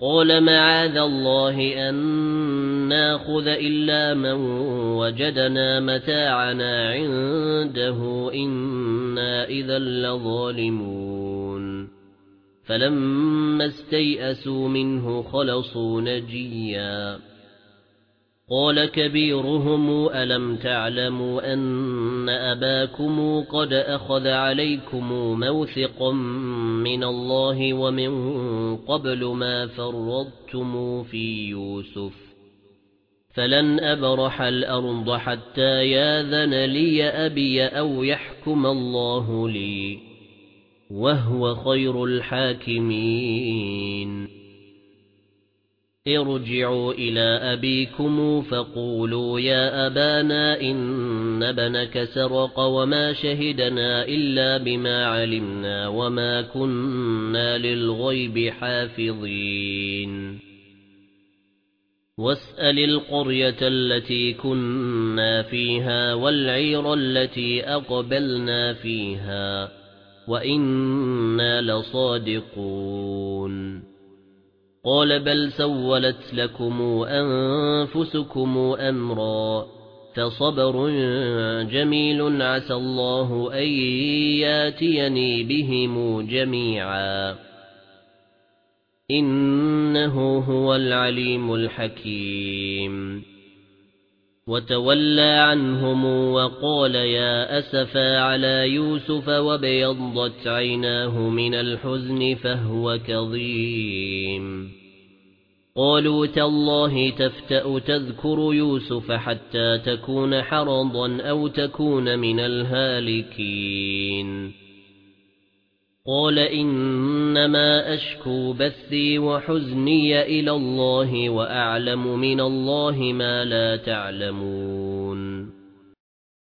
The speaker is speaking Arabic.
قال معاذ الله أن ناخذ إلا من وجدنا متاعنا عنده إنا إذا لظالمون فلما استيئسوا منه خلصوا نجيا قال كبيرهم ألم تعلموا أن أباكم قد أخذ عليكم موثقا من الله ومن قبل ما فرضتم في يوسف فلن أبرح الأرض حتى ياذن لي أبي أو يحكم الله لي وهو خير الحاكمين ارجعوا إلى أبيكم فقولوا يا أبانا إن بنك سرق وما شهدنا إلا بما علمنا وما كنا للغيب حافظين. واسأل القرية التي كنا فيها والعير التي أقبلنا فيها وإنا لصادقون. قال بل سولت لكم أنفسكم أمرا فصبر جميل عسى الله أن ياتيني بهم جميعا. إنه هو العليم الحكيم. وتولى عنهم وقال يا أسفا على يوسف وبيضت عيناه من الحزن فهو كظيم. قالوا تالله تفتأ تذكر يوسف حتى تكون حرضا أو تكون من الهالكين. قال إنما أشكو بثي وحزني إلى الله وأعلم من الله ما لا تعلمون